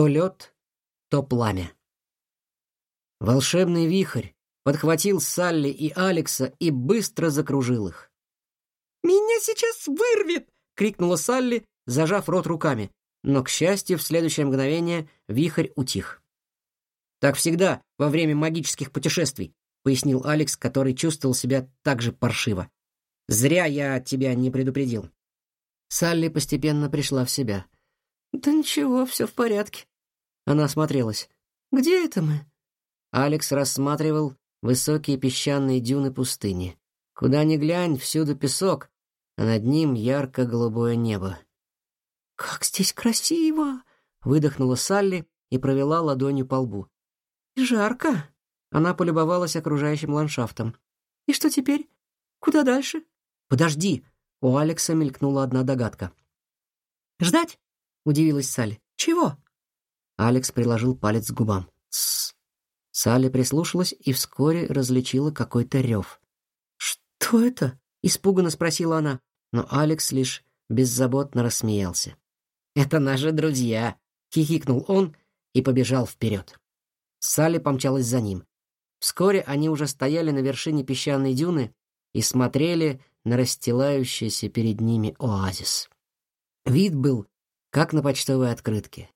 То лед, то пламя. Волшебный вихрь подхватил Салли и Алекса и быстро закружил их. «Меня сейчас вырвет!» — крикнула Салли, зажав рот руками. Но, к счастью, в следующее мгновение вихрь утих. «Так всегда во время магических путешествий», — пояснил Алекс, который чувствовал себя так же паршиво. «Зря я тебя не предупредил». Салли постепенно пришла в себя. «Да ничего, все в порядке». Она осмотрелась. «Где это мы?» Алекс рассматривал высокие песчаные дюны пустыни. Куда ни глянь, всюду песок, а над ним ярко-голубое небо. «Как здесь красиво!» — выдохнула Салли и провела ладонью по лбу. «Жарко!» — она полюбовалась окружающим ландшафтом. «И что теперь? Куда дальше?» «Подожди!» — у Алекса мелькнула одна догадка. «Ждать?» — удивилась Салли. «Чего?» Алекс приложил палец к губам. «Тссс!» Салли прислушалась и вскоре различила какой-то рев. «Что это?» — испуганно спросила она, но Алекс лишь беззаботно рассмеялся. «Это наши друзья!» — хихикнул он и побежал вперед. Салли помчалась за ним. Вскоре они уже стояли на вершине песчаной дюны и смотрели на расстилающийся перед ними оазис. Вид был, как на почтовой открытке.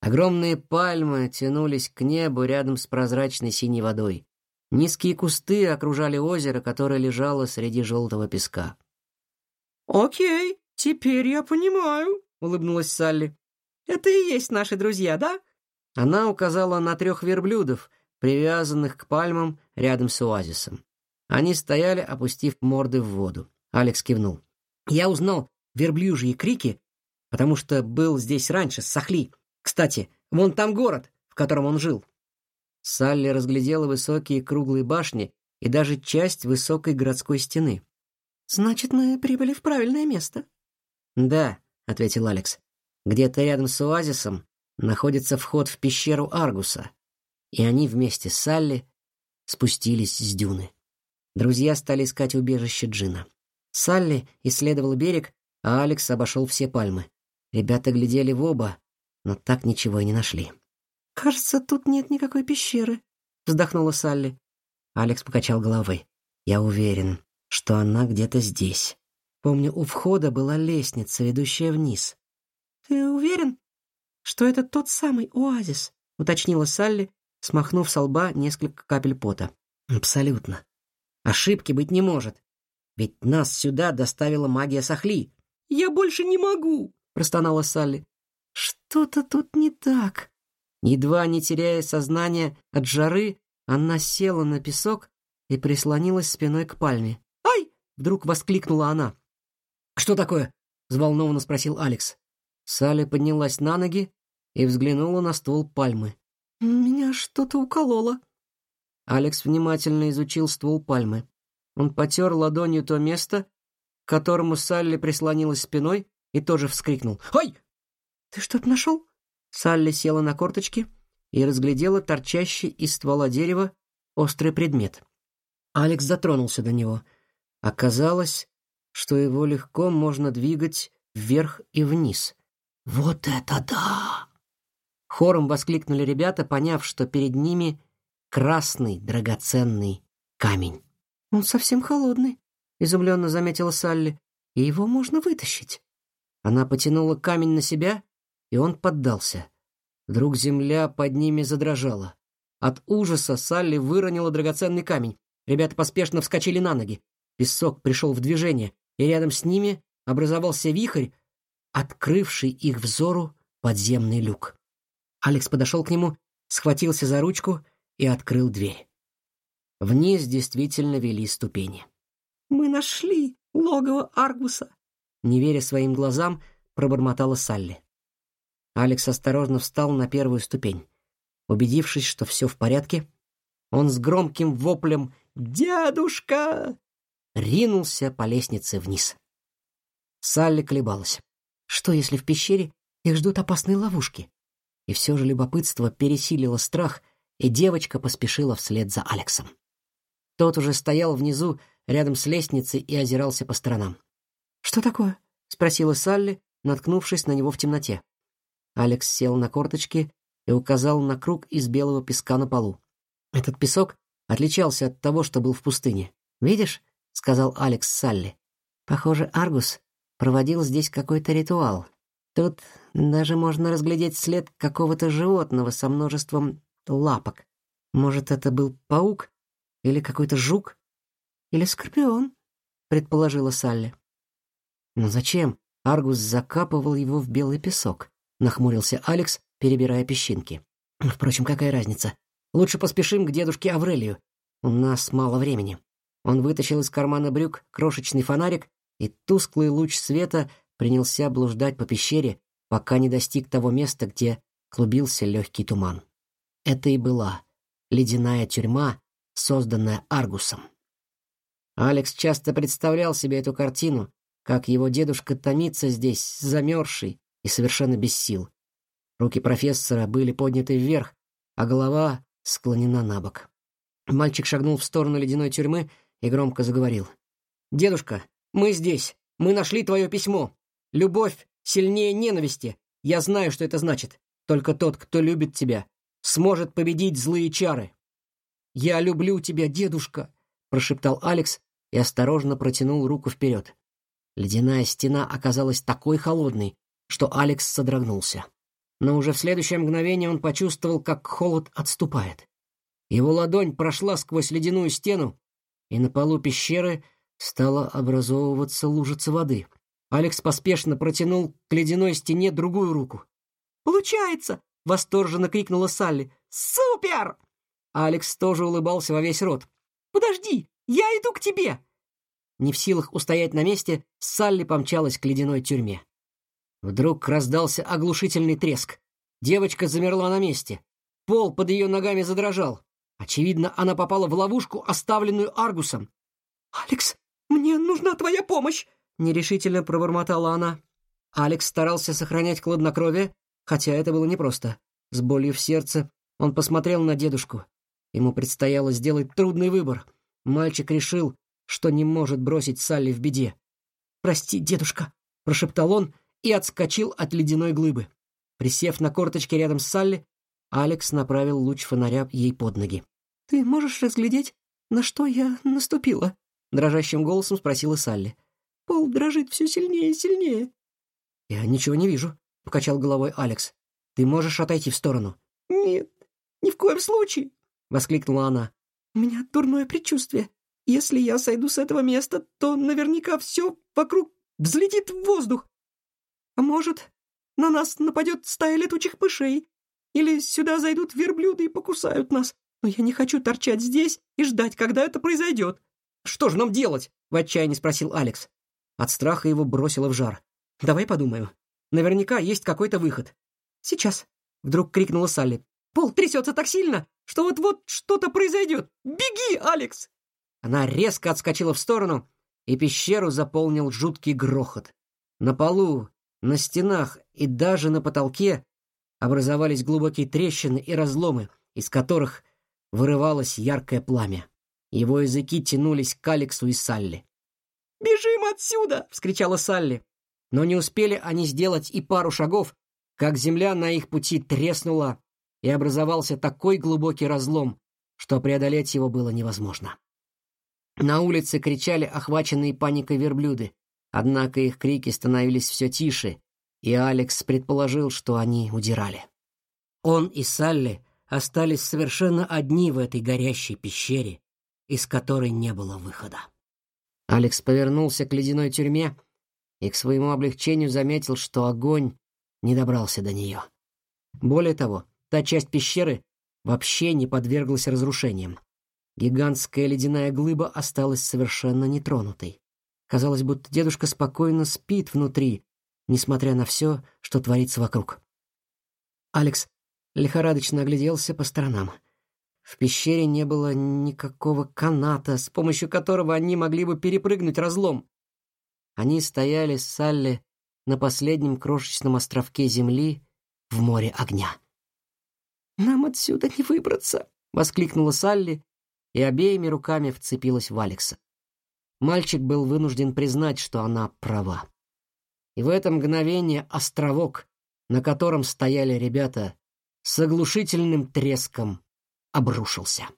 Огромные пальмы тянулись к небу рядом с прозрачной синей водой. Низкие кусты окружали озеро, которое лежало среди желтого песка. «Окей, теперь я понимаю», — улыбнулась Салли. «Это и есть наши друзья, да?» Она указала на трех верблюдов, привязанных к пальмам рядом с оазисом. Они стояли, опустив морды в воду. Алекс кивнул. «Я узнал верблюжьи крики, потому что был здесь раньше, с Сахли. Кстати, вон там город, в котором он жил. Салли разглядела высокие круглые башни и даже часть высокой городской стены. Значит, мы прибыли в правильное место. Да, ответил Алекс. Где-то рядом с оазисом находится вход в пещеру Аргуса, и они вместе с Салли спустились с дюны. Друзья стали искать убежище Джина. Салли исследовал берег, а Алекс обошел все пальмы. Ребята глядели в оба, но так ничего и не нашли. «Кажется, тут нет никакой пещеры», — вздохнула Салли. Алекс покачал головой. «Я уверен, что она где-то здесь. Помню, у входа была лестница, ведущая вниз». «Ты уверен, что это тот самый оазис?» — уточнила Салли, смахнув со лба несколько капель пота. «Абсолютно. Ошибки быть не может. Ведь нас сюда доставила магия Сахли». «Я больше не могу!» — простонала Салли. «Что-то тут не так». Едва не теряя сознание от жары, она села на песок и прислонилась спиной к пальме. «Ай!» — вдруг воскликнула она. «Что такое?» — взволнованно спросил Алекс. Салли поднялась на ноги и взглянула на ствол пальмы. «Меня что-то укололо». Алекс внимательно изучил ствол пальмы. Он потер ладонью то место, к которому Салли прислонилась спиной, и тоже вскрикнул. «Ой!» «Ты что-то нашел?» Салли села на корточки и разглядела торчащий из ствола дерева острый предмет. Алекс затронулся до него. Оказалось, что его легко можно двигать вверх и вниз. «Вот это да!» Хором воскликнули ребята, поняв, что перед ними красный драгоценный камень. «Он совсем холодный», — изумленно заметила Салли, — «и его можно вытащить». Она потянула камень на себя, и он поддался. Вдруг земля под ними задрожала. От ужаса Салли выронила драгоценный камень. Ребята поспешно вскочили на ноги. Песок пришел в движение, и рядом с ними образовался вихрь, открывший их взору подземный люк. Алекс подошел к нему, схватился за ручку и открыл дверь. Вниз действительно вели ступени. «Мы нашли логово Аргуса!» Не веря своим глазам, пробормотала Салли. Алекс осторожно встал на первую ступень. Убедившись, что все в порядке, он с громким воплем «Дядушка!» ринулся по лестнице вниз. Салли колебалась. Что, если в пещере их ждут опасные ловушки? И все же любопытство пересилило страх, и девочка поспешила вслед за Алексом. Тот уже стоял внизу, рядом с лестницей, и озирался по сторонам. «Что такое?» — спросила Салли, наткнувшись на него в темноте. Алекс сел на корточки и указал на круг из белого песка на полу. Этот песок отличался от того, что был в пустыне. «Видишь?» — сказал Алекс Салли. «Похоже, Аргус проводил здесь какой-то ритуал. Тут даже можно разглядеть след какого-то животного со множеством лапок. Может, это был паук или какой-то жук или скорпион?» — предположила Салли. «Но зачем Аргус закапывал его в белый песок?» — нахмурился Алекс, перебирая песчинки. «Впрочем, какая разница? Лучше поспешим к дедушке Аврелию. У нас мало времени». Он вытащил из кармана брюк крошечный фонарик, и тусклый луч света принялся блуждать по пещере, пока не достиг того места, где клубился легкий туман. Это и была ледяная тюрьма, созданная Аргусом. Алекс часто представлял себе эту картину, как его дедушка томится здесь, замерзший и совершенно без сил. Руки профессора были подняты вверх, а голова склонена на бок. Мальчик шагнул в сторону ледяной тюрьмы и громко заговорил. «Дедушка, мы здесь. Мы нашли твое письмо. Любовь сильнее ненависти. Я знаю, что это значит. Только тот, кто любит тебя, сможет победить злые чары». «Я люблю тебя, дедушка», — прошептал Алекс и осторожно протянул руку вперед. Ледяная стена оказалась такой холодной, что Алекс содрогнулся. Но уже в следующее мгновение он почувствовал, как холод отступает. Его ладонь прошла сквозь ледяную стену, и на полу пещеры стала образовываться лужица воды. Алекс поспешно протянул к ледяной стене другую руку. «Получается!» — восторженно крикнула Салли. «Супер!» Алекс тоже улыбался во весь рот. «Подожди, я иду к тебе!» Не в силах устоять на месте, Салли помчалась к ледяной тюрьме. Вдруг раздался оглушительный треск. Девочка замерла на месте. Пол под ее ногами задрожал. Очевидно, она попала в ловушку, оставленную Аргусом. «Алекс, мне нужна твоя помощь!» — нерешительно пробормотала она. Алекс старался сохранять хладнокровие, хотя это было непросто. С болью в сердце он посмотрел на дедушку. Ему предстояло сделать трудный выбор. Мальчик решил, что не может бросить Салли в беде. «Прости, дедушка», — прошептал он и отскочил от ледяной глыбы. Присев на корточке рядом с Салли, Алекс направил луч фонаря ей под ноги. «Ты можешь разглядеть, на что я наступила?» — дрожащим голосом спросила Салли. «Пол дрожит все сильнее и сильнее». «Я ничего не вижу», — покачал головой Алекс. «Ты можешь отойти в сторону». «Нет, ни в коем случае», — воскликнула она. «У меня дурное предчувствие. Если я сойду с этого места, то наверняка все вокруг взлетит в воздух. А может, на нас нападет стая летучих мышей, или сюда зайдут верблюды и покусают нас. Но я не хочу торчать здесь и ждать, когда это произойдет. «Что же нам делать?» — в отчаянии спросил Алекс. От страха его бросило в жар. «Давай подумаю. Наверняка есть какой-то выход». «Сейчас!» — вдруг крикнула Салли. «Пол трясется так сильно, что вот-вот что-то произойдет! Беги, Алекс!» Она резко отскочила в сторону, и пещеру заполнил жуткий грохот. На полу, на стенах и даже на потолке образовались глубокие трещины и разломы, из которых вырывалось яркое пламя. Его языки тянулись к Алексу и Салли. «Бежим отсюда!» — вскричала Салли. Но не успели они сделать и пару шагов, как земля на их пути треснула, и образовался такой глубокий разлом, что преодолеть его было невозможно. На улице кричали охваченные паникой верблюды, однако их крики становились все тише, и Алекс предположил, что они удирали. Он и Салли остались совершенно одни в этой горящей пещере, из которой не было выхода. Алекс повернулся к ледяной тюрьме и к своему облегчению заметил, что огонь не добрался до нее. Более того, та часть пещеры вообще не подверглась разрушениям. Гигантская ледяная глыба осталась совершенно нетронутой. Казалось, будто дедушка спокойно спит внутри, несмотря на все, что творится вокруг. Алекс лихорадочно огляделся по сторонам. В пещере не было никакого каната, с помощью которого они могли бы перепрыгнуть разлом. Они стояли с Салли на последнем крошечном островке земли в море огня. «Нам отсюда не выбраться!» — воскликнула Салли и обеими руками вцепилась в Алекса. Мальчик был вынужден признать, что она права. И в это мгновение островок, на котором стояли ребята, с оглушительным треском обрушился.